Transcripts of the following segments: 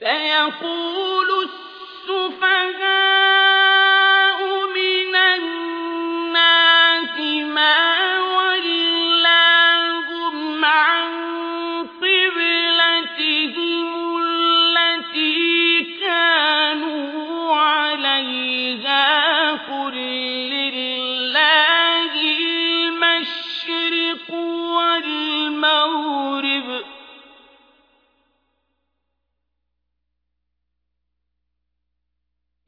سيقول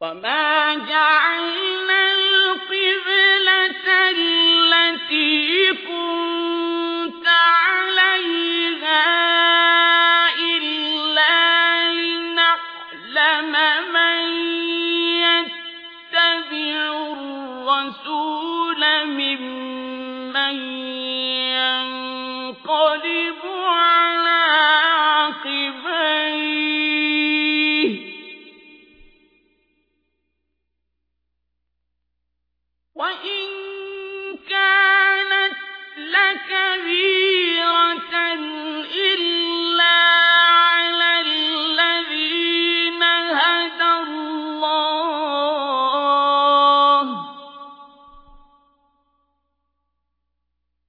وما جعلنا القبلة التي كنت عليها إلا لنعلم من يتبع الرسول ممن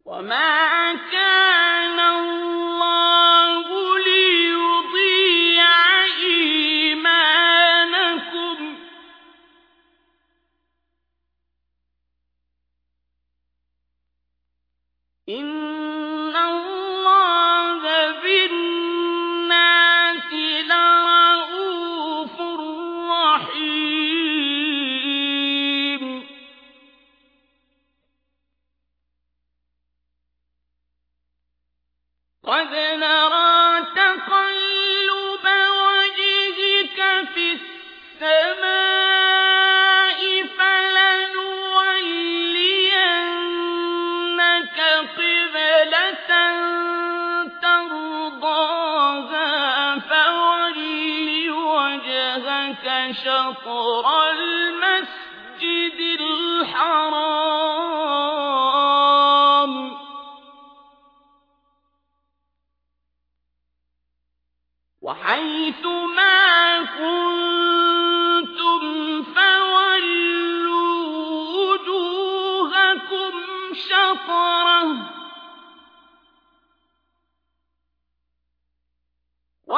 وما كان الله ليضيع إيمانكم إن قد نرى تقلب وجهك في السماء فلنولينك قبلة ترضاها وجهك شطر المسجد الحرام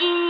ولئن